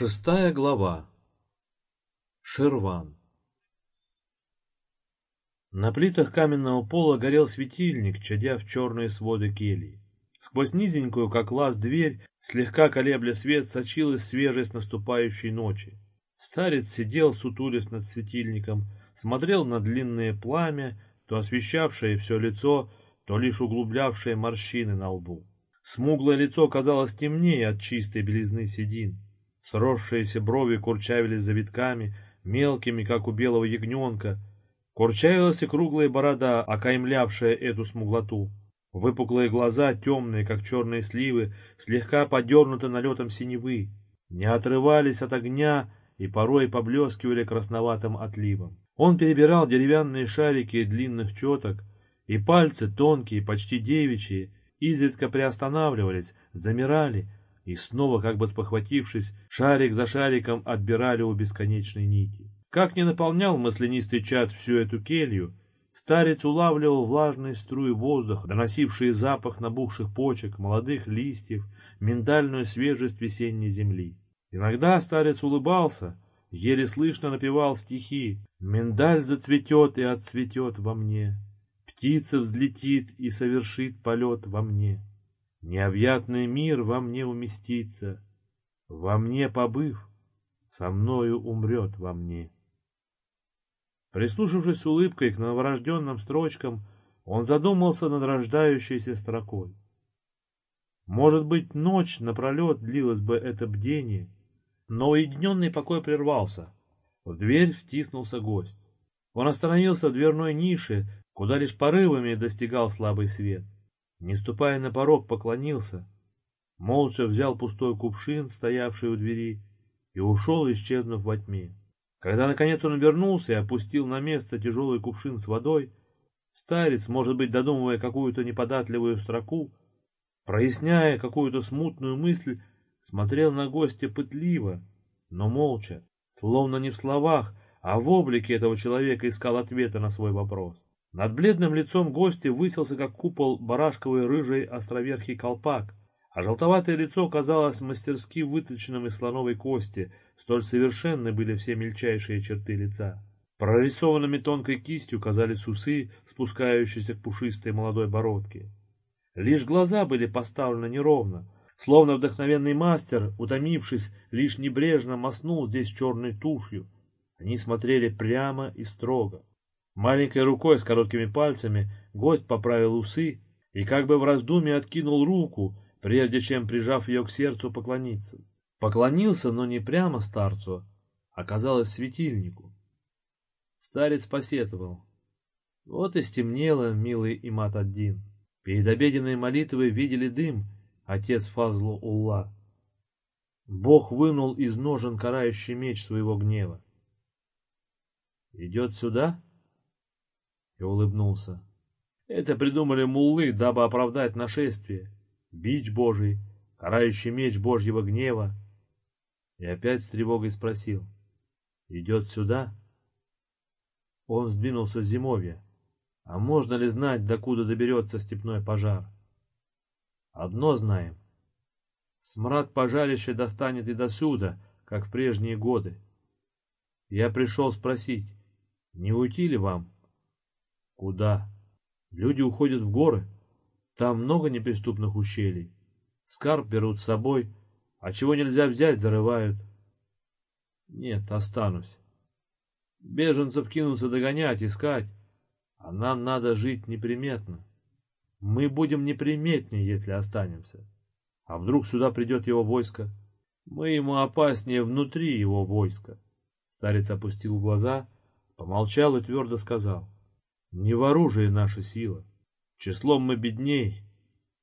Шестая глава. Шерван. На плитах каменного пола горел светильник, чадя в черные своды кельи. Сквозь низенькую, как лаз, дверь, слегка колебля свет, сочилась свежесть наступающей ночи. Старец сидел, сутулясь над светильником, смотрел на длинное пламя, то освещавшее все лицо, то лишь углублявшее морщины на лбу. Смуглое лицо казалось темнее от чистой белизны седин. Сросшиеся брови курчавились завитками, мелкими, как у белого ягненка. Курчавилась и круглая борода, окаймлявшая эту смуглоту. Выпуклые глаза, темные, как черные сливы, слегка подернуты налетом синевы, не отрывались от огня и порой поблескивали красноватым отливом. Он перебирал деревянные шарики длинных четок, и пальцы, тонкие, почти девичьи, изредка приостанавливались, замирали, и снова, как бы спохватившись, шарик за шариком отбирали у бесконечной нити. Как не наполнял маслянистый чад всю эту келью, старец улавливал влажные струи воздуха, доносившие запах набухших почек, молодых листьев, миндальную свежесть весенней земли. Иногда старец улыбался, еле слышно напевал стихи «Миндаль зацветет и отцветет во мне, птица взлетит и совершит полет во мне». Необъятный мир во мне уместится, во мне побыв, со мною умрет во мне. Прислушавшись с улыбкой к новорожденным строчкам, он задумался над рождающейся строкой. Может быть, ночь напролет длилось бы это бдение, но уединенный покой прервался. В дверь втиснулся гость. Он остановился в дверной нише, куда лишь порывами достигал слабый свет. Не ступая на порог, поклонился. Молча взял пустой кувшин, стоявший у двери, и ушел, исчезнув во тьме. Когда, наконец, он вернулся и опустил на место тяжелый кувшин с водой, старец, может быть, додумывая какую-то неподатливую строку, проясняя какую-то смутную мысль, смотрел на гостя пытливо, но молча, словно не в словах, а в облике этого человека искал ответа на свой вопрос. Над бледным лицом гостя высился, как купол, барашковый рыжий островерхий колпак, а желтоватое лицо казалось мастерски выточенным из слоновой кости, столь совершенны были все мельчайшие черты лица. Прорисованными тонкой кистью казались усы, спускающиеся к пушистой молодой бородке. Лишь глаза были поставлены неровно, словно вдохновенный мастер, утомившись, лишь небрежно маснул здесь черной тушью. Они смотрели прямо и строго. Маленькой рукой с короткими пальцами гость поправил усы и как бы в раздумье откинул руку, прежде чем, прижав ее к сердцу, поклониться. Поклонился, но не прямо старцу, а, казалось, светильнику. Старец посетовал. Вот и стемнело, милый Имат-Аддин. Перед обеденной молитвой видели дым, отец Фазлу Улла. Бог вынул из ножен карающий меч своего гнева. «Идет сюда?» И улыбнулся. Это придумали муллы, дабы оправдать нашествие. Бич Божий, карающий меч Божьего гнева. И опять с тревогой спросил. Идет сюда? Он сдвинулся с зимовья. А можно ли знать, докуда доберется степной пожар? Одно знаем. Смрад пожарища достанет и досюда, как в прежние годы. Я пришел спросить, не уйти ли вам? Куда? Люди уходят в горы. Там много неприступных ущелий. Скарб берут с собой, а чего нельзя взять, зарывают. Нет, останусь. Беженцев кинутся догонять, искать, а нам надо жить неприметно. Мы будем неприметнее, если останемся. А вдруг сюда придет его войско? Мы ему опаснее внутри его войска. Старец опустил глаза, помолчал и твердо сказал — не в оружии наша сила. Числом мы бедней,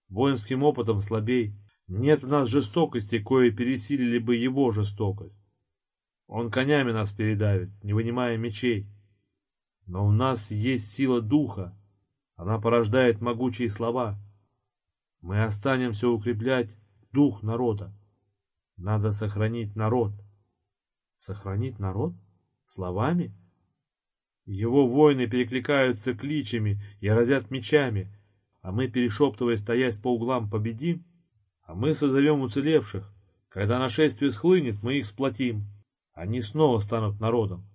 воинским опытом слабей. Нет в нас жестокости, кое пересилили бы его жестокость. Он конями нас передавит, не вынимая мечей. Но у нас есть сила духа, она порождает могучие слова. Мы останемся укреплять дух народа. Надо сохранить народ. Сохранить народ? Словами? Его воины перекликаются кличами и разят мечами, а мы, перешептывая, стоясь по углам, победим, а мы созовем уцелевших, Когда нашествие схлынет, мы их сплотим. Они снова станут народом.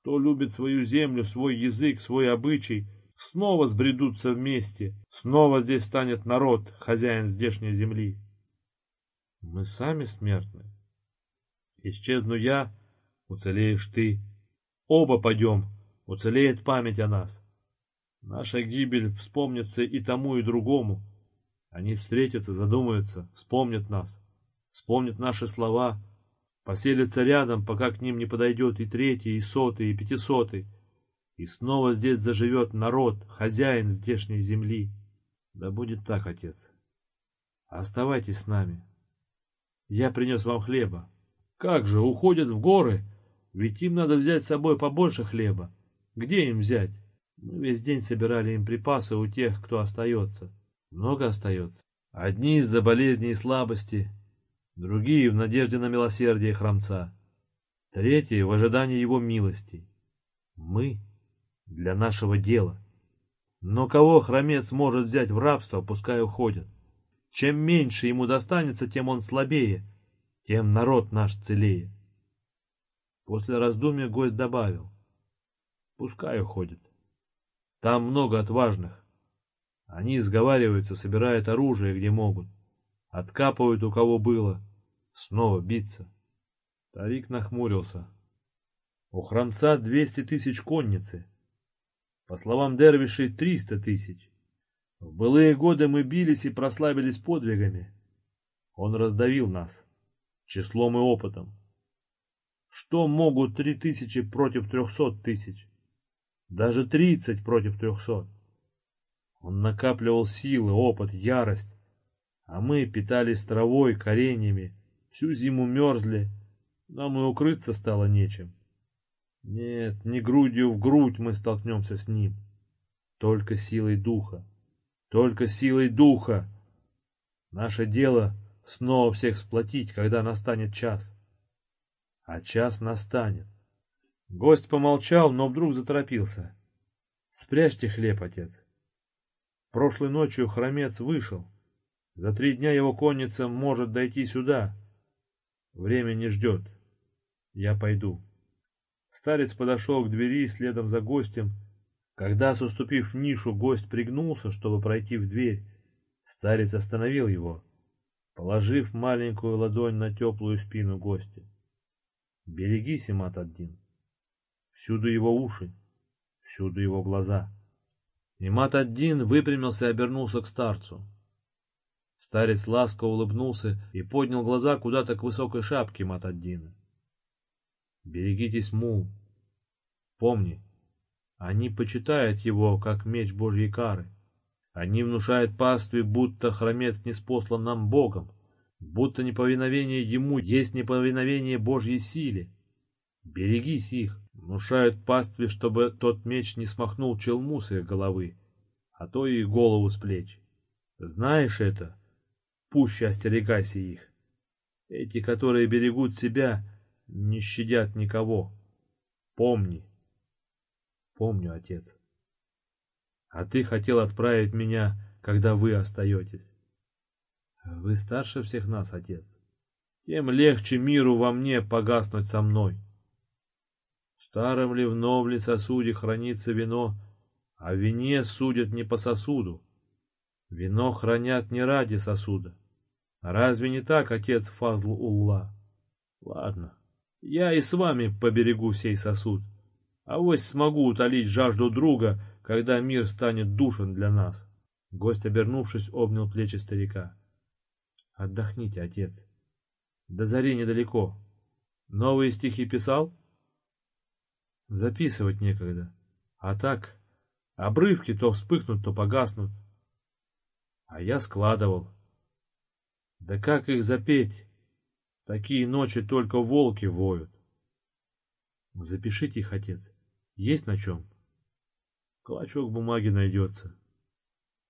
Кто любит свою землю, свой язык, свой обычай, снова сбредутся вместе. Снова здесь станет народ, хозяин здешней земли. Мы сами смертны. Исчезну я, уцелеешь ты. Оба пойдем, уцелеет память о нас. Наша гибель вспомнится и тому, и другому. Они встретятся, задумаются, вспомнят нас, вспомнят наши слова, поселятся рядом, пока к ним не подойдет и третий, и сотый, и пятисотый. И снова здесь заживет народ, хозяин здешней земли. Да будет так, отец. Оставайтесь с нами. Я принес вам хлеба. Как же, уходят в горы, ведь им надо взять с собой побольше хлеба. Где им взять? Мы весь день собирали им припасы у тех, кто остается. Много остается. Одни из-за болезней и слабости, другие в надежде на милосердие храмца, третьи в ожидании его милостей. Мы для нашего дела. Но кого хромец может взять в рабство, пускай уходят. Чем меньше ему достанется, тем он слабее, тем народ наш целее. После раздумья гость добавил. Пускай уходит. Там много отважных. Они сговариваются, собирают оружие, где могут. Откапывают, у кого было. Снова биться. Тарик нахмурился. У храмца двести тысяч конницы. По словам дервишей, триста тысяч. В былые годы мы бились и прославились подвигами. Он раздавил нас. Числом и опытом. Что могут три тысячи против трехсот тысяч? Даже тридцать против трехсот. Он накапливал силы, опыт, ярость. А мы питались травой, кореньями, всю зиму мерзли, нам и укрыться стало нечем. Нет, не грудью в грудь мы столкнемся с ним. Только силой духа. Только силой духа. Наше дело снова всех сплотить, когда настанет час. А час настанет. Гость помолчал, но вдруг заторопился. Спрячьте хлеб, отец. Прошлой ночью хромец вышел. За три дня его конница может дойти сюда. Время не ждет. Я пойду. Старец подошел к двери следом за гостем. Когда, суступив нишу, гость пригнулся, чтобы пройти в дверь, старец остановил его, положив маленькую ладонь на теплую спину гостя. Берегись, Имат-Аддин. Всюду его уши, всюду его глаза. Имат один выпрямился и обернулся к старцу. Старец ласково улыбнулся и поднял глаза куда-то к высокой шапке Матаддина. «Берегитесь, Мул. Помни, они почитают его, как меч Божьей кары. Они внушают пастве, будто хромец не спослан нам Богом, будто неповиновение ему есть неповиновение Божьей силе. Берегись их, Внушают пастве, чтобы тот меч не смахнул челму с их головы, а то и голову с плеч. Знаешь это? Пуще остерегайся их. Эти, которые берегут себя, не щадят никого. Помни. Помню, отец. А ты хотел отправить меня, когда вы остаетесь. Вы старше всех нас, отец. Тем легче миру во мне погаснуть со мной. В старом ливном ли сосуде хранится вино, а в вине судят не по сосуду. Вино хранят не ради сосуда. Разве не так, отец Фазл Улла? Ладно, я и с вами поберегу сей сосуд. А вось смогу утолить жажду друга, когда мир станет душен для нас. Гость, обернувшись, обнял плечи старика. Отдохните, отец. До зари недалеко. Новые стихи писал? Записывать некогда. А так, обрывки то вспыхнут, то погаснут. А я складывал. Да как их запеть? Такие ночи только волки воют. Запишите их, отец. Есть на чем? Клочок бумаги найдется.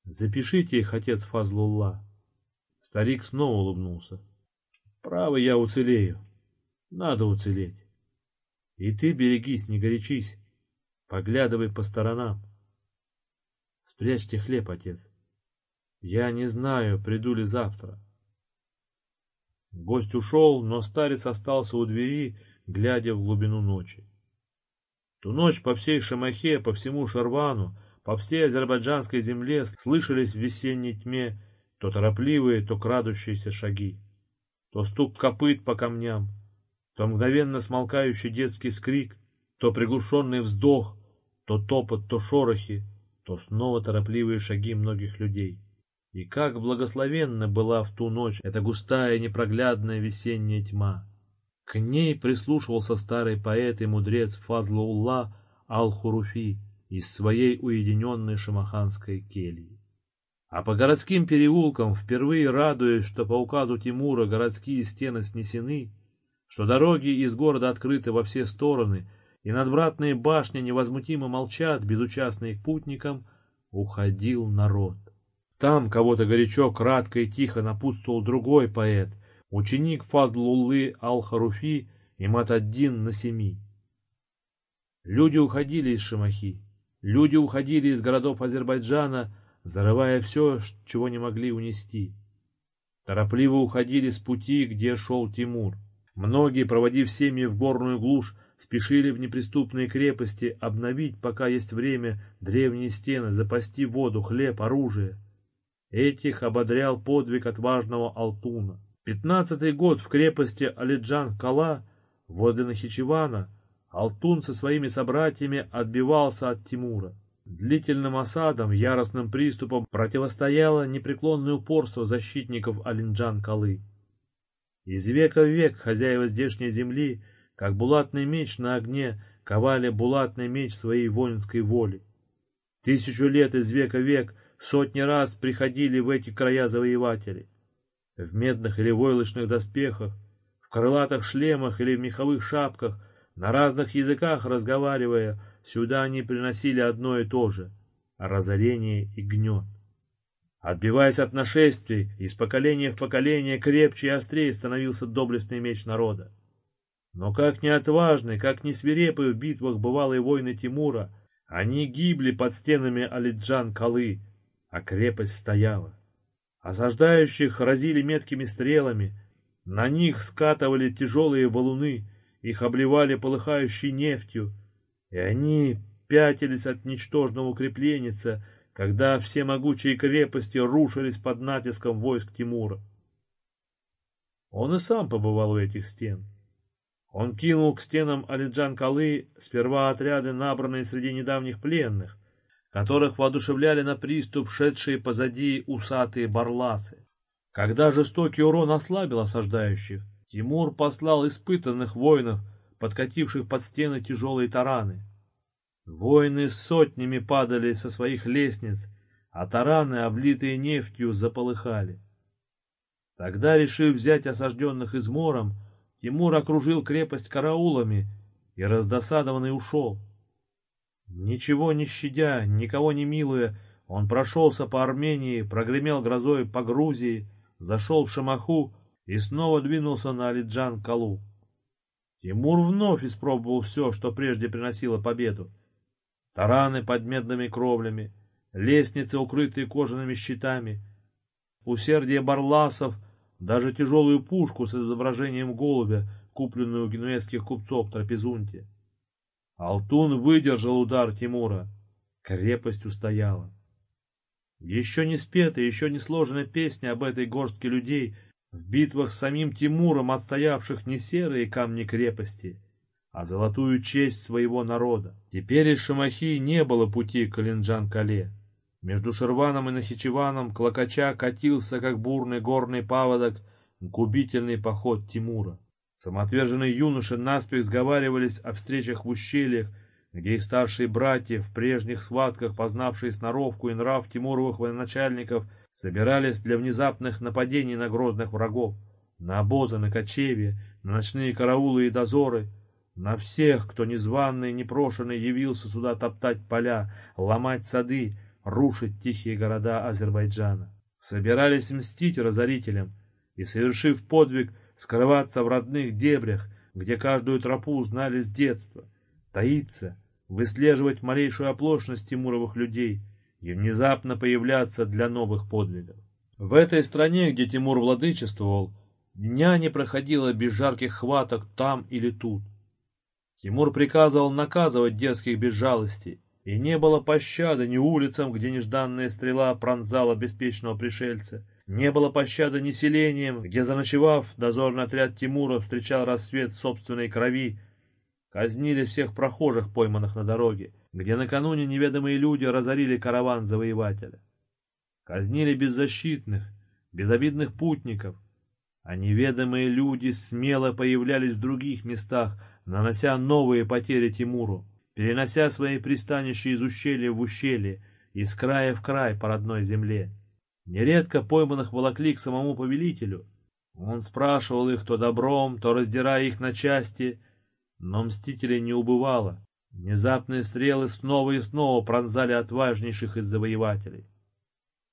Запишите их, отец Фазлулла. Старик снова улыбнулся. Право, я уцелею. Надо уцелеть. И ты берегись, не горячись, поглядывай по сторонам. Спрячьте хлеб, отец. Я не знаю, приду ли завтра. Гость ушел, но старец остался у двери, глядя в глубину ночи. Ту ночь по всей Шамахе, по всему Шарвану, по всей азербайджанской земле слышались в весенней тьме то торопливые, то крадущиеся шаги, то стук копыт по камням, то мгновенно смолкающий детский вскрик, то приглушенный вздох, то топот, то шорохи, то снова торопливые шаги многих людей. И как благословенна была в ту ночь эта густая непроглядная весенняя тьма. К ней прислушивался старый поэт и мудрец Фазлаулла Ал-Хуруфи из своей уединенной шамаханской кельи. А по городским переулкам, впервые радуясь, что по указу Тимура городские стены снесены, что дороги из города открыты во все стороны, и надвратные башни невозмутимо молчат, безучастные к путникам, уходил народ. Там кого-то горячо, кратко и тихо напутствовал другой поэт, ученик Фазлуллы Ал-Харуфи и Матаддин Насеми. Люди уходили из Шамахи, люди уходили из городов Азербайджана, зарывая все, чего не могли унести. Торопливо уходили с пути, где шел Тимур. Многие, проводив семьи в горную глушь, спешили в неприступные крепости обновить, пока есть время, древние стены, запасти воду, хлеб, оружие. Этих ободрял подвиг отважного Алтуна. Пятнадцатый год в крепости Алиджан-Кала возле Нахичевана Алтун со своими собратьями отбивался от Тимура. Длительным осадом, яростным приступом противостояло непреклонное упорство защитников Алинджан-Калы. Из века в век хозяева здешней земли, как булатный меч на огне, ковали булатный меч своей воинской воли. Тысячу лет из века в век сотни раз приходили в эти края завоеватели. В медных или войлочных доспехах, в крылатых шлемах или в меховых шапках, на разных языках разговаривая, Сюда они приносили одно и то же — разорение и гнет. Отбиваясь от нашествий, из поколения в поколение крепче и острее становился доблестный меч народа. Но как не отважны, как не свирепы в битвах бывалые войны Тимура, они гибли под стенами Алиджан-Калы, а крепость стояла. Осаждающих разили меткими стрелами, на них скатывали тяжелые валуны, их обливали полыхающей нефтью, и они пятились от ничтожного укрепленица, когда все могучие крепости рушились под натиском войск Тимура. Он и сам побывал у этих стен. Он кинул к стенам Алиджан-Калы сперва отряды, набранные среди недавних пленных, которых воодушевляли на приступ шедшие позади усатые барласы. Когда жестокий урон ослабил осаждающих, Тимур послал испытанных воинов подкативших под стены тяжелые тараны. Воины сотнями падали со своих лестниц, а тараны, облитые нефтью, заполыхали. Тогда, решив взять осажденных измором, Тимур окружил крепость караулами и раздосадованный ушел. Ничего не щадя, никого не милуя, он прошелся по Армении, прогремел грозой по Грузии, зашел в Шамаху и снова двинулся на Алиджан-Калу. Тимур вновь испробовал все, что прежде приносило победу. Тараны под медными кровлями, лестницы, укрытые кожаными щитами, усердие барласов, даже тяжелую пушку с изображением голубя, купленную у генуэзских купцов в Трапезунте. Алтун выдержал удар Тимура. Крепость устояла. Еще не спетая, еще не сложенная песня об этой горстке людей — в битвах с самим Тимуром отстоявших не серые камни крепости, а золотую честь своего народа. Теперь из Шамахи не было пути к Калинджан-Кале. Между Шерваном и Нахичеваном Клокача катился, как бурный горный паводок, губительный поход Тимура. Самоотверженные юноши наспех сговаривались о встречах в ущельях, где их старшие братья, в прежних схватках познавшие сноровку и нрав Тимуровых военачальников, собирались для внезапных нападений на грозных врагов, на обозы, на кочевья, на ночные караулы и дозоры, на всех, кто незваный непрошенный явился сюда топтать поля, ломать сады, рушить тихие города Азербайджана. Собирались мстить разорителям и, совершив подвиг, скрываться в родных дебрях, где каждую тропу знали с детства, таиться, выслеживать малейшую оплошность Тимуровых людей и внезапно появляться для новых подвигов. В этой стране, где Тимур владычествовал, Дня не проходило без жарких хваток там или тут. Тимур приказывал наказывать дерзких без жалости, и не было пощады ни улицам, где нежданная стрела пронзала беспечного пришельца, не было пощады ни селениям, где, заночевав, дозорный отряд Тимура встречал рассвет собственной крови, казнили всех прохожих, пойманных на дороге, где накануне неведомые люди разорили караван завоевателя. Казнили беззащитных, безобидных путников, а неведомые люди смело появлялись в других местах, нанося новые потери Тимуру, перенося свои пристанища из ущелья в ущелье, из края в край по родной земле. Нередко пойманных волокли к самому повелителю. Он спрашивал их то добром, то раздирая их на части, но мстителей не убывало. Внезапные стрелы снова и снова пронзали отважнейших из завоевателей.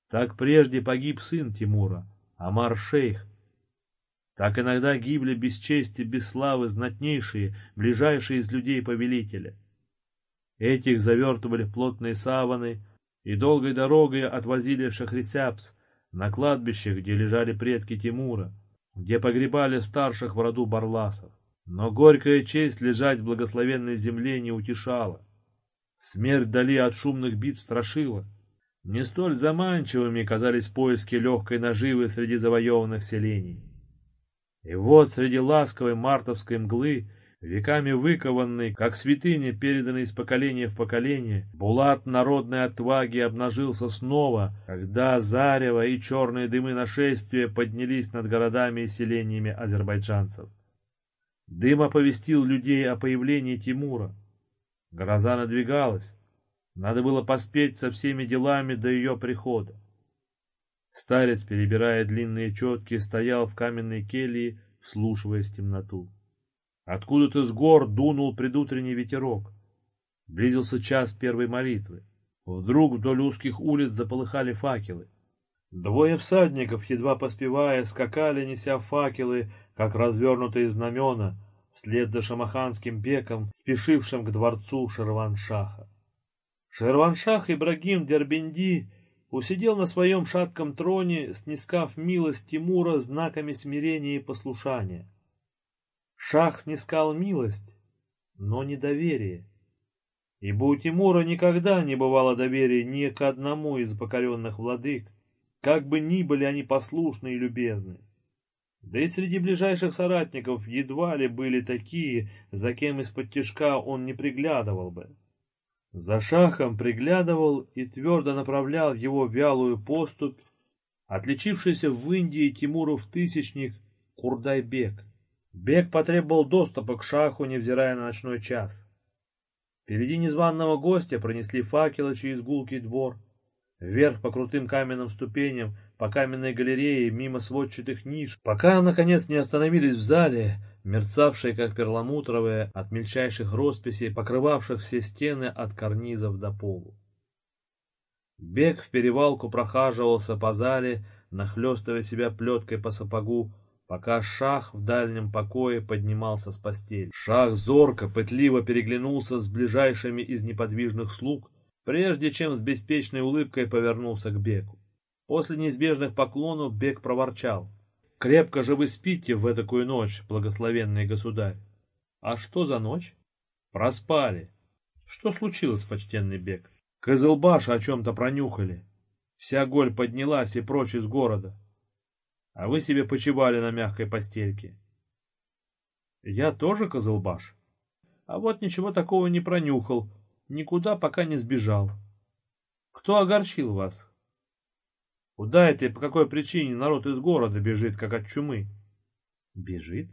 Так прежде погиб сын Тимура, Амар-шейх, так иногда гибли без чести, без славы знатнейшие, ближайшие из людей повелителя. Этих завертывали плотные саваны и долгой дорогой отвозили в Шахрисяпс, на кладбище, где лежали предки Тимура, где погребали старших в роду Барласов. Но горькая честь лежать в благословенной земле не утешала. Смерть вдали от шумных битв страшила. Не столь заманчивыми казались поиски легкой наживы среди завоеванных селений. И вот среди ласковой мартовской мглы, веками выкованной, как святыня, переданная из поколения в поколение, булат народной отваги обнажился снова, когда зарево и черные дымы нашествия поднялись над городами и селениями азербайджанцев. Дым оповестил людей о появлении Тимура. Гроза надвигалась. Надо было поспеть со всеми делами до ее прихода. Старец, перебирая длинные четки, стоял в каменной келье, вслушиваясь в темноту. Откуда-то с гор дунул предутренний ветерок. Близился час первой молитвы. Вдруг вдоль узких улиц заполыхали факелы. Двое всадников, едва поспевая, скакали, неся факелы, как развернутые знамена, вслед за шамаханским беком, спешившим к дворцу Шерваншаха. Шерваншах Ибрагим Дербенди усидел на своем шатком троне, снискав милость Тимура знаками смирения и послушания. Шах снискал милость, но не доверие. Ибо у Тимура никогда не бывало доверия ни к одному из покоренных владык, как бы ни были они послушны и любезны. Да и среди ближайших соратников едва ли были такие, за кем из-под тяжка он не приглядывал бы. За шахом приглядывал и твердо направлял его вялую поступь, отличившийся в Индии Тимуров тысячник Курдайбек. Бек потребовал доступа к шаху, невзирая на ночной час. Впереди незваного гостя пронесли факелы через гулкий двор. Вверх по крутым каменным ступеням, по каменной галерее, мимо сводчатых ниш, пока, наконец, не остановились в зале, мерцавшей, как перламутровые, от мельчайших росписей, покрывавших все стены от карнизов до полу. Бег в перевалку прохаживался по зале, нахлестывая себя плеткой по сапогу, пока шах в дальнем покое поднимался с постели. Шах зорко, пытливо переглянулся с ближайшими из неподвижных слуг, прежде чем с беспечной улыбкой повернулся к Беку. После неизбежных поклонов Бек проворчал. Крепко же вы спите в такую ночь, благословенный государь. А что за ночь? Проспали. Что случилось, почтенный бег? Кызылбаша о чем-то пронюхали. Вся голь поднялась и прочь из города. А вы себе почивали на мягкой постельке. Я тоже Козылбаш. А вот ничего такого не пронюхал, никуда пока не сбежал. Кто огорчил вас? Куда это и по какой причине народ из города бежит, как от чумы? Бежит?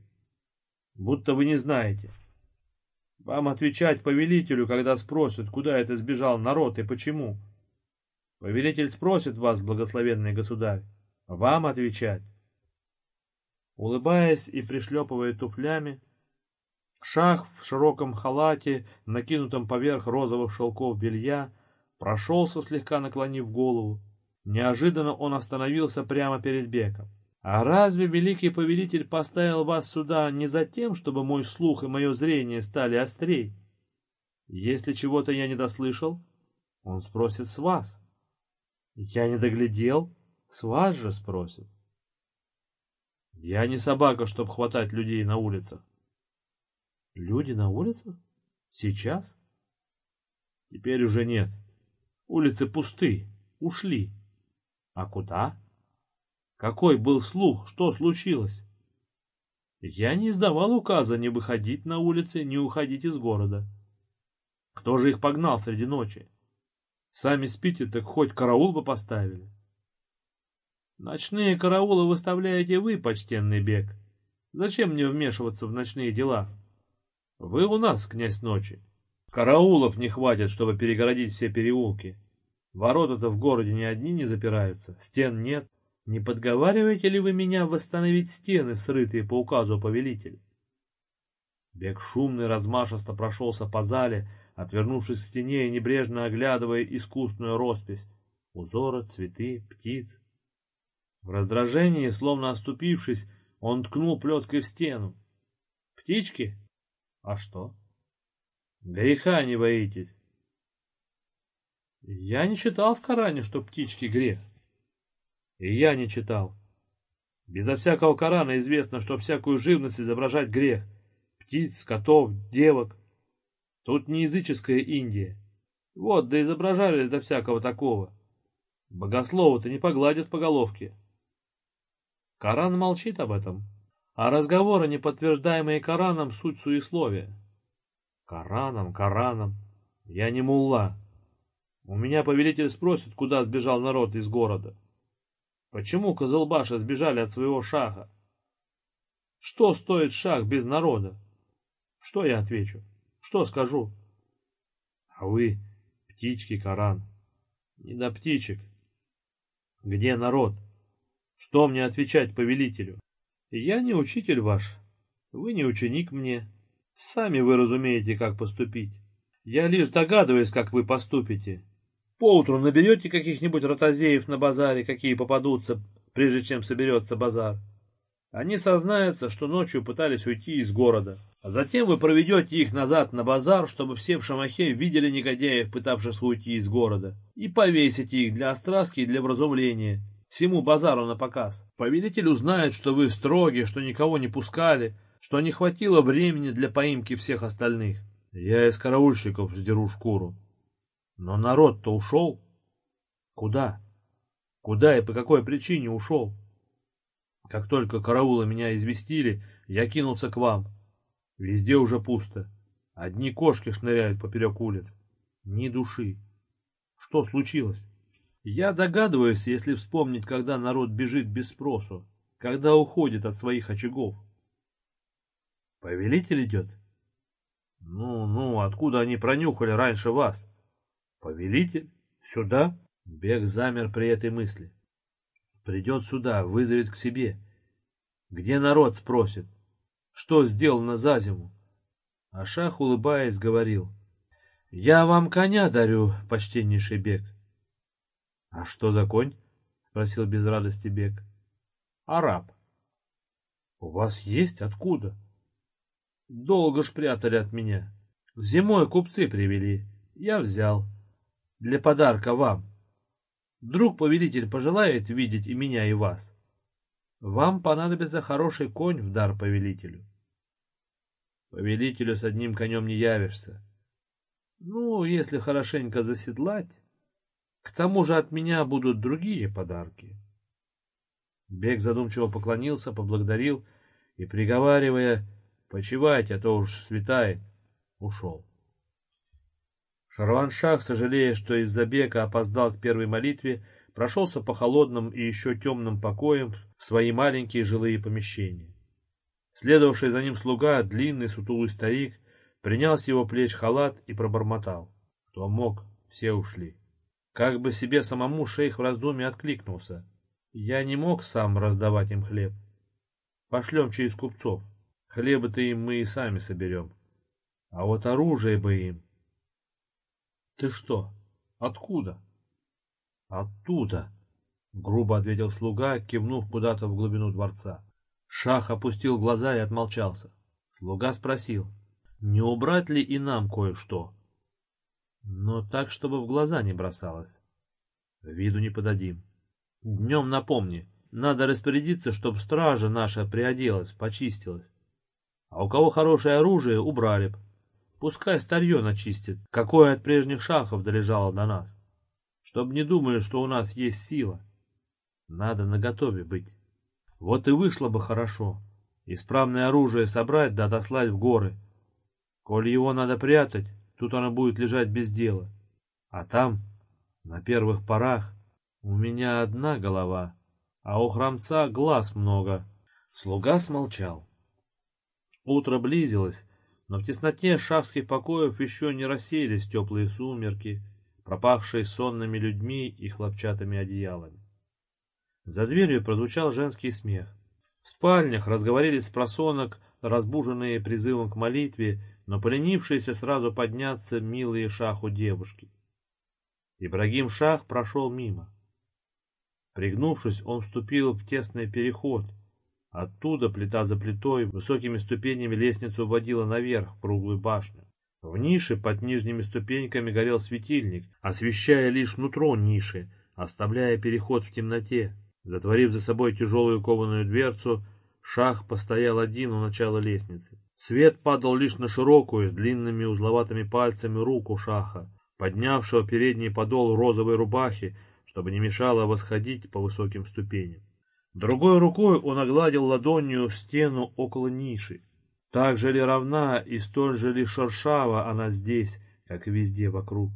Будто вы не знаете. Вам отвечать повелителю, когда спросят, куда это сбежал народ и почему. Повелитель спросит вас, благословенный государь, вам отвечать. Улыбаясь и пришлепывая туфлями, шах в широком халате, накинутом поверх розовых шелков белья, прошелся, слегка наклонив голову, Неожиданно он остановился прямо перед Беком. «А разве великий повелитель поставил вас сюда не за тем, чтобы мой слух и мое зрение стали острей? Если чего-то я не дослышал, он спросит с вас. Я не доглядел, с вас же спросит. Я не собака, чтоб хватать людей на улицах. Люди на улицах? Сейчас? Теперь уже нет. Улицы пусты, ушли. А куда? Какой был слух, что случилось? Я не издавал указа не выходить на улицы, не уходить из города. Кто же их погнал среди ночи? Сами спите, так хоть караул бы поставили. Ночные караулы выставляете вы, почтенный бег. Зачем мне вмешиваться в ночные дела? Вы у нас, князь ночи. Караулов не хватит, чтобы перегородить все переулки. Ворота-то в городе ни одни не запираются, стен нет. Не подговариваете ли вы меня восстановить стены, срытые по указу повелителя? Бег шумный размашисто прошелся по зале, отвернувшись к стене и небрежно оглядывая искусственную роспись. Узоры, цветы, птиц. В раздражении, словно оступившись, он ткнул плеткой в стену. Птички? А что? Греха не боитесь. Я не читал в Коране, что птички грех. И я не читал. Безо всякого Корана известно, что всякую живность изображать грех. Птиц, котов, девок. Тут не языческая Индия. Вот, да изображались до всякого такого. Богословы-то не погладят по головке. Коран молчит об этом, а разговоры, не подтверждаемые Кораном, суть суесловия. Кораном, Кораном. Я не мулла. У меня повелитель спросит, куда сбежал народ из города. Почему Козылбаши сбежали от своего шаха? Что стоит шах без народа? Что я отвечу? Что скажу? А вы, птички, Коран. Не до птичек. Где народ? Что мне отвечать повелителю? Я не учитель ваш. Вы не ученик мне. Сами вы разумеете, как поступить. Я лишь догадываюсь, как вы поступите. Поутру наберете каких-нибудь ротозеев на базаре, какие попадутся, прежде чем соберется базар. Они сознаются, что ночью пытались уйти из города. А затем вы проведете их назад на базар, чтобы все в Шамахе видели негодяев, пытавшихся уйти из города, и повесите их для остраски и для вразумления, всему базару на показ. Повелитель узнает, что вы строги, что никого не пускали, что не хватило времени для поимки всех остальных. Я из караульщиков сдеру шкуру. Но народ-то ушел. Куда? Куда и по какой причине ушел? Как только караулы меня известили, я кинулся к вам. Везде уже пусто. Одни кошки шныряют поперек улиц. Ни души. Что случилось? Я догадываюсь, если вспомнить, когда народ бежит без спросу, когда уходит от своих очагов. Повелитель идет? Ну, ну, откуда они пронюхали раньше вас? Повелитель? Сюда? Бег замер при этой мысли. Придет сюда, вызовет к себе. Где народ, спросит. Что сделано за зиму? А шах, улыбаясь, говорил. Я вам коня дарю, почтеннейший бег. А что за конь? Спросил без радости бег. Араб. У вас есть? Откуда? Долго ж прятали от меня. Зимой купцы привели. Я взял для подарка вам. Вдруг повелитель пожелает видеть и меня, и вас. Вам понадобится хороший конь в дар повелителю. Повелителю с одним конем не явишься. Ну, если хорошенько заседлать, к тому же от меня будут другие подарки. Бег задумчиво поклонился, поблагодарил и, приговаривая «Почивайте, а то уж светает», ушел. Шарваншах, сожалея, что из-за бега опоздал к первой молитве, прошелся по холодным и еще темным покоям в свои маленькие жилые помещения. Следовавший за ним слуга, длинный сутулый старик, принял с его плеч халат и пробормотал. Кто мог, все ушли. Как бы себе самому шейх в раздумье откликнулся. Я не мог сам раздавать им хлеб. Пошлем через купцов. Хлеба-то им мы и сами соберем. А вот оружие бы им ты что? Откуда? Оттуда, грубо ответил слуга, кивнув куда-то в глубину дворца. Шах опустил глаза и отмолчался. Слуга спросил, не убрать ли и нам кое-что? Но так, чтобы в глаза не бросалось. Виду не подадим. Днем напомни, надо распорядиться, чтобы стража наша приоделась, почистилась. А у кого хорошее оружие, убрали б. Пускай старье начистит, какое от прежних шахов долежало до нас. Чтоб не думали, что у нас есть сила. Надо наготове быть. Вот и вышло бы хорошо. Исправное оружие собрать да отослать в горы. Коль его надо прятать, тут оно будет лежать без дела. А там, на первых порах, у меня одна голова, а у храмца глаз много. Слуга смолчал. Утро близилось, но в тесноте шахских покоев еще не рассеялись теплые сумерки, пропахшие сонными людьми и хлопчатыми одеялами. За дверью прозвучал женский смех. В спальнях разговорились с просонок, разбуженные призывом к молитве, но поленившиеся сразу подняться милые шаху девушки. Ибрагим Шах прошел мимо. Пригнувшись, он вступил в тесный переход. Оттуда, плита за плитой, высокими ступенями лестницу вводила наверх, в круглую башню. В нише под нижними ступеньками горел светильник, освещая лишь нутро ниши, оставляя переход в темноте. Затворив за собой тяжелую кованую дверцу, шах постоял один у начала лестницы. Свет падал лишь на широкую, с длинными узловатыми пальцами руку шаха, поднявшего передний подол розовой рубахи, чтобы не мешало восходить по высоким ступеням. Другой рукой он огладил ладонью стену около ниши. Так же ли равна и столь же ли шершава она здесь, как и везде вокруг.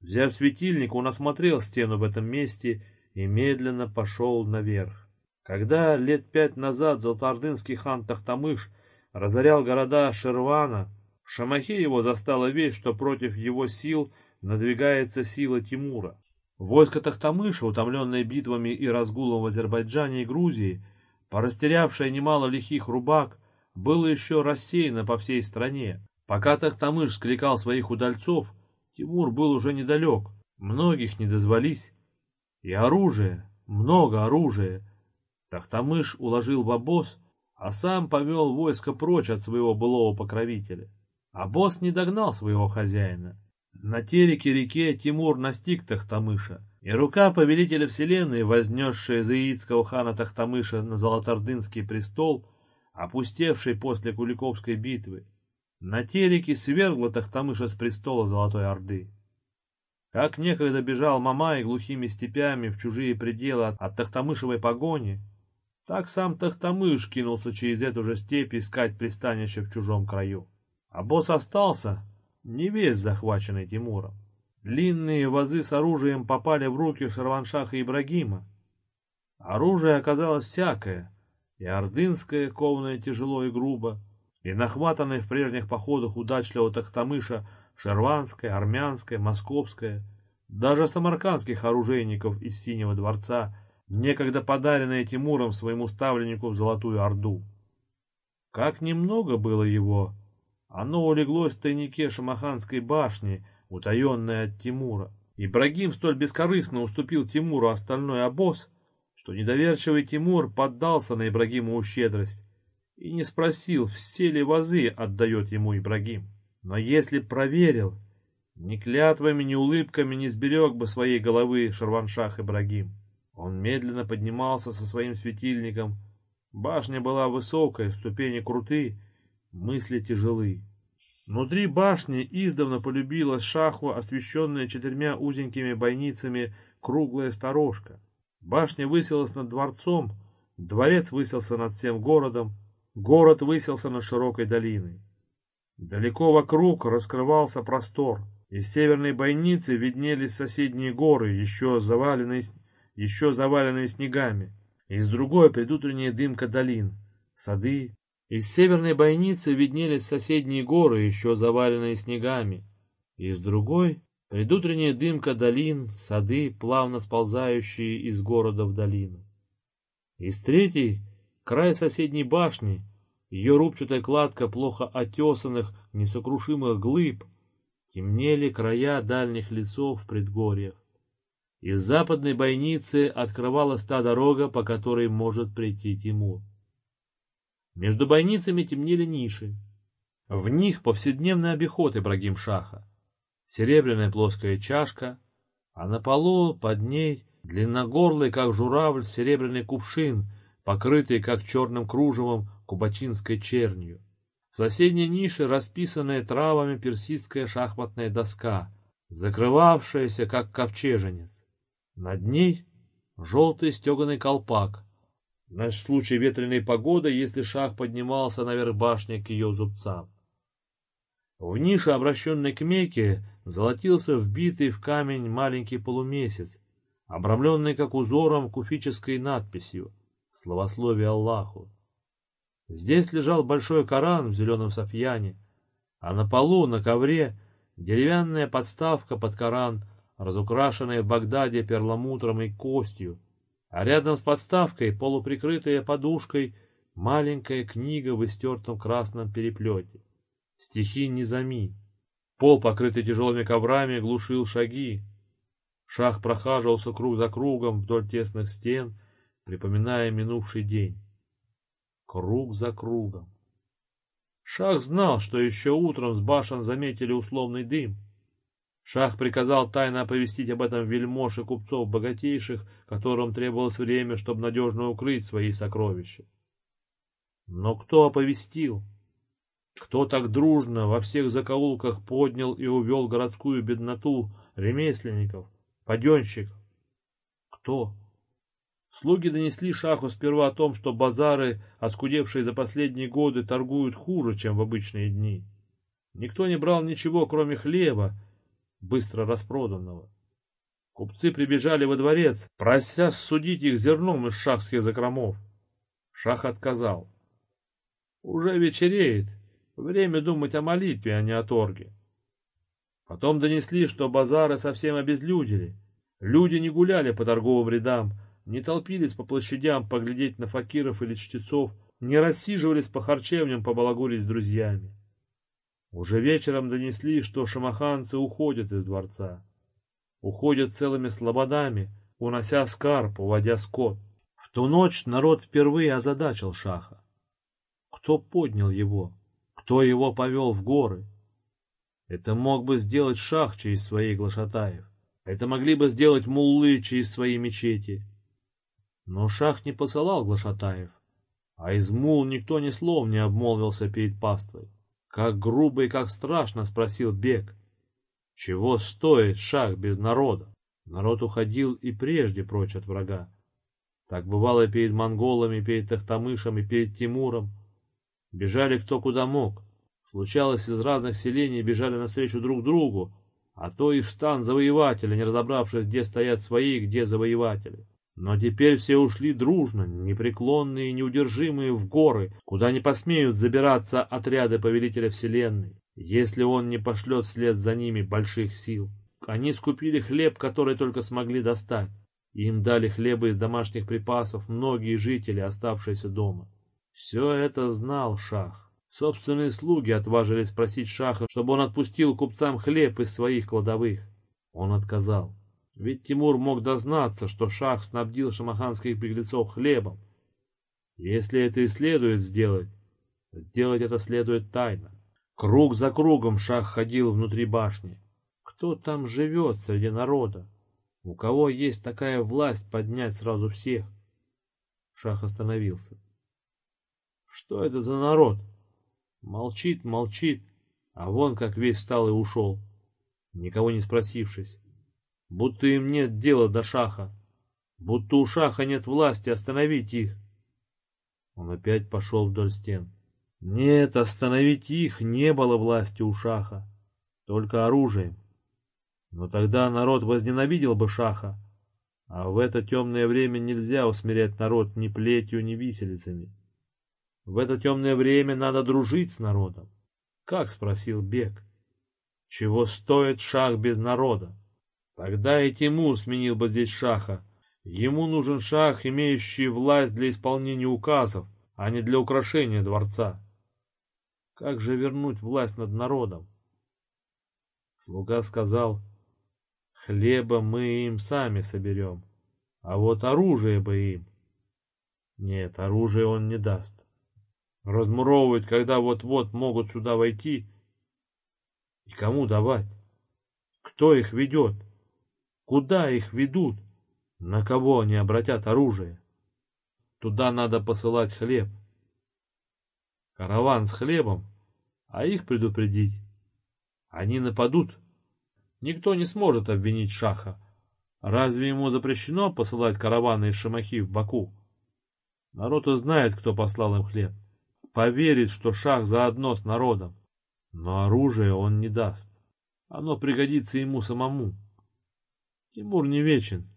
Взяв светильник, он осмотрел стену в этом месте и медленно пошел наверх. Когда лет пять назад золотоордынский хан Тахтамыш разорял города Шервана, в Шамахе его застала вещь, что против его сил надвигается сила Тимура. Войско Тахтамыша, утомленное битвами и разгулом в Азербайджане и Грузии, порастерявшее немало лихих рубак, было еще рассеяно по всей стране. Пока Тахтамыш скликал своих удальцов, Тимур был уже недалек, многих не дозвались, и оружие, много оружия. Тахтамыш уложил в обоз, а сам повел войско прочь от своего былого покровителя. А не догнал своего хозяина. На тереке реке Тимур настиг Тахтамыша, и рука повелителя вселенной, вознесшая заидского хана Тахтамыша на Золотардынский престол, опустевший после Куликовской битвы, на тереке свергла Тахтамыша с престола Золотой Орды. Как некогда бежал Мамай глухими степями в чужие пределы от Тахтамышевой погони, так сам Тахтамыш кинулся через эту же степь искать пристанище в чужом краю. А босс остался, не весь захваченный Тимуром. Длинные вазы с оружием попали в руки Шарваншаха Ибрагима. Оружие оказалось всякое, и ордынское, кованное тяжело и грубо, и нахватанное в прежних походах удачливого Тахтамыша шерванское, армянское, московское, даже самаркандских оружейников из Синего дворца, некогда подаренное Тимуром своему ставленнику в Золотую Орду. Как немного было его, оно улеглось в тайнике Шамаханской башни, утаенное от Тимура. Ибрагим столь бескорыстно уступил Тимуру остальной обоз, что недоверчивый Тимур поддался на Ибрагимову щедрость и не спросил, все ли вазы отдает ему Ибрагим. Но если проверил, ни клятвами, ни улыбками не сберег бы своей головы Шарваншах Ибрагим. Он медленно поднимался со своим светильником. Башня была высокая, ступени круты, мысли тяжелы. Внутри башни издавна полюбилась шаху, освещенная четырьмя узенькими бойницами круглая сторожка. Башня высилась над дворцом, дворец высился над всем городом, город высился над широкой долиной. Далеко вокруг раскрывался простор. Из северной бойницы виднелись соседние горы, еще заваленные, еще заваленные снегами. Из другой предутренняя дымка долин, сады. Из северной бойницы виднелись соседние горы, еще заваленные снегами. Из другой предутренняя дымка долин, сады, плавно сползающие из города в долину. Из третьей край соседней башни — ее рубчатая кладка плохо отесанных, несокрушимых глыб, темнели края дальних лесов в предгорьях. Из западной бойницы открывалась та дорога, по которой может прийти Тимур. Между бойницами темнели ниши. В них повседневный обиход Ибрагим Шаха. Серебряная плоская чашка, а на полу под ней длинногорлый, как журавль, серебряный кувшин, покрытый, как черным кружевом, кубачинской чернью. В соседней нише расписанная травами персидская шахматная доска, закрывавшаяся, как ковчеженец. Над ней желтый стеганый колпак, на случай ветреной погоды, если шах поднимался наверх башни к ее зубцам. В нише, обращенной к Мекке, золотился вбитый в камень маленький полумесяц, обрамленный как узором куфической надписью «Словословие Аллаху». Здесь лежал большой Коран в зеленом софьяне, а на полу, на ковре, деревянная подставка под Коран, разукрашенная в Багдаде перламутром и костью, а рядом с подставкой, полуприкрытая подушкой, маленькая книга в истертом красном переплете. Стихи Низами. Пол, покрытый тяжелыми коврами, глушил шаги. Шах прохаживался круг за кругом вдоль тесных стен, припоминая минувший день. Круг за кругом. Шах знал, что еще утром с башен заметили условный дым. Шах приказал тайно оповестить об этом вельмож и купцов богатейших, которым требовалось время, чтобы надежно укрыть свои сокровища. Но кто оповестил? Кто так дружно во всех закоулках поднял и увел городскую бедноту ремесленников, паденщиков? Кто? Слуги донесли шаху сперва о том, что базары, оскудевшие за последние годы, торгуют хуже, чем в обычные дни. Никто не брал ничего, кроме хлеба, быстро распроданного. Купцы прибежали во дворец, прося судить их зерном из шахских закромов. Шах отказал. Уже вечереет, время думать о молитве, а не о торге. Потом донесли, что базары совсем обезлюдили. Люди не гуляли по торговым рядам, не толпились по площадям поглядеть на факиров или чтецов, не рассиживались по харчевням побалагурить с друзьями. Уже вечером донесли, что шамаханцы уходят из дворца. Уходят целыми слободами, унося скарб, уводя скот. В ту ночь народ впервые озадачил шаха. Кто поднял его? Кто его повел в горы? Это мог бы сделать шах через своих глашатаев. Это могли бы сделать муллы через свои мечети. Но шах не посылал глашатаев, а из мул никто ни слов не обмолвился перед паствой. Как грубо и как страшно, спросил Бег. Чего стоит шаг без народа? Народ уходил и прежде прочь от врага. Так бывало перед монголами, перед Тахтамышем и перед Тимуром. Бежали кто куда мог. Случалось, из разных селений бежали навстречу друг другу, а то и в стан завоевателя, не разобравшись, где стоят свои, где завоеватели. Но теперь все ушли дружно, непреклонные и неудержимые в горы, куда не посмеют забираться отряды повелителя вселенной, если он не пошлет вслед за ними больших сил. Они скупили хлеб, который только смогли достать. Им дали хлеба из домашних припасов многие жители, оставшиеся дома. Все это знал Шах. Собственные слуги отважились просить Шаха, чтобы он отпустил купцам хлеб из своих кладовых. Он отказал. Ведь Тимур мог дознаться, что Шах снабдил шамаханских беглецов хлебом. Если это и следует сделать, сделать это следует тайно. Круг за кругом Шах ходил внутри башни. Кто там живет среди народа? У кого есть такая власть поднять сразу всех? Шах остановился. Что это за народ? Молчит, молчит, а вон как весь встал и ушел, никого не спросившись будто им нет дела до шаха, будто у шаха нет власти остановить их. Он опять пошел вдоль стен. Нет, остановить их не было власти у шаха, только оружием. Но тогда народ возненавидел бы шаха, а в это темное время нельзя усмирять народ ни плетью, ни виселицами. В это темное время надо дружить с народом. Как, спросил Бек, чего стоит шах без народа? Тогда и Тимур сменил бы здесь шаха. Ему нужен шах, имеющий власть для исполнения указов, а не для украшения дворца. Как же вернуть власть над народом? Слуга сказал, хлеба мы им сами соберем, а вот оружие бы им. Нет, оружие он не даст. Размуровывать, когда вот-вот могут сюда войти, и кому давать? Кто их ведет? Куда их ведут? На кого они обратят оружие? Туда надо посылать хлеб. Караван с хлебом, а их предупредить. Они нападут. Никто не сможет обвинить Шаха. Разве ему запрещено посылать караваны из Шамахи в Баку? Народ узнает, кто послал им хлеб. Поверит, что Шах заодно с народом. Но оружие он не даст. Оно пригодится ему самому. Тимур не вечен.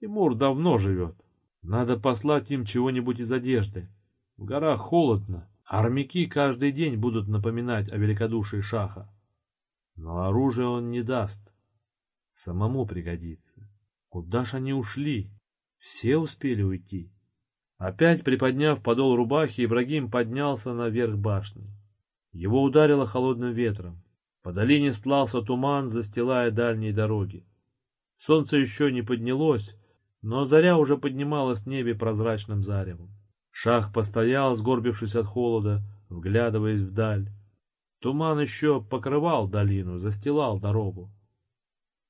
Тимур давно живет. Надо послать им чего-нибудь из одежды. В горах холодно. Армяки каждый день будут напоминать о великодушии Шаха. Но оружие он не даст. Самому пригодится. Куда ж они ушли? Все успели уйти. Опять приподняв подол рубахи, Ибрагим поднялся наверх башни. Его ударило холодным ветром. По долине стлался туман, застилая дальние дороги. Солнце еще не поднялось, но заря уже поднималась в небе прозрачным заревом. Шах постоял, сгорбившись от холода, вглядываясь вдаль. Туман еще покрывал долину, застилал дорогу.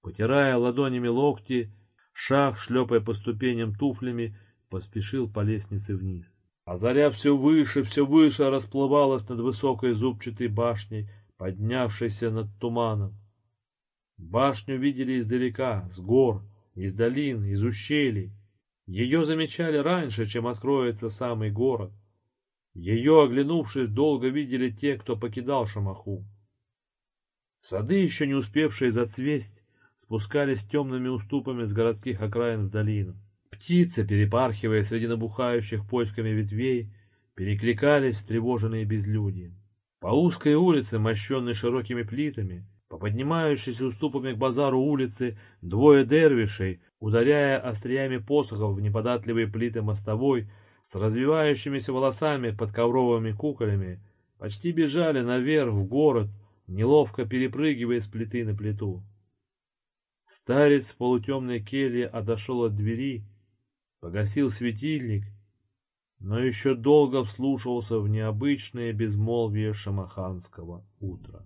Потирая ладонями локти, Шах, шлепая по ступеням туфлями, поспешил по лестнице вниз. А заря все выше, все выше расплывалась над высокой зубчатой башней, поднявшейся над туманом. Башню видели издалека, с гор, из долин, из ущелий. Ее замечали раньше, чем откроется самый город. Ее, оглянувшись, долго видели те, кто покидал Шамаху. Сады, еще не успевшие зацвесть, спускались темными уступами с городских окраин в долину. Птицы, перепархивая среди набухающих почками ветвей, перекликались встревоженные безлюдья. По узкой улице, мощенной широкими плитами, по поднимающейся уступами к базару улицы, двое дервишей, ударяя остриями посохов в неподатливые плиты мостовой, с развивающимися волосами под ковровыми куколями, почти бежали наверх в город, неловко перепрыгивая с плиты на плиту. Старец в полутемной келье отошел от двери, погасил светильник, но еще долго вслушивался в необычное безмолвие шамаханского утра.